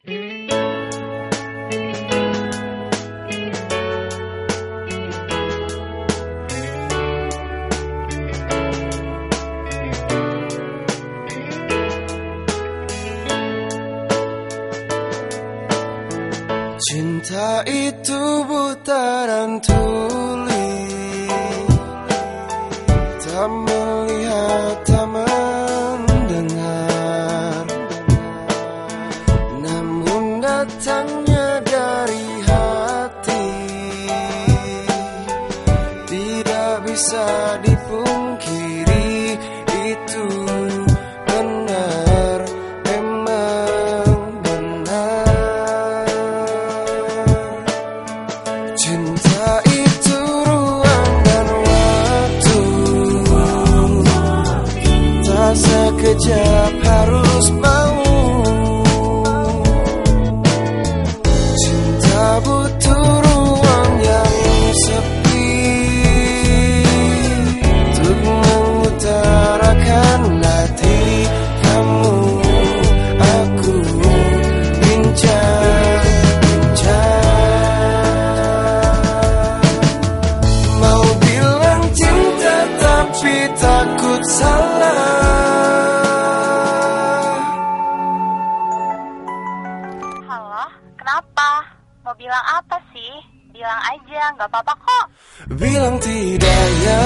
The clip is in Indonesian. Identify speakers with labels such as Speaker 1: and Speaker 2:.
Speaker 1: Cinta itu buta dan tuli Tak melihat, datangnya dari hati. Tidak bisa dipungkiri Itu benar, memang benar. Cinta itu ruang dan waktu. Tak sekejap harus
Speaker 2: bilang apa sih? Bilang aja, nggak apa-apa kok.
Speaker 1: Bilang tidak ya.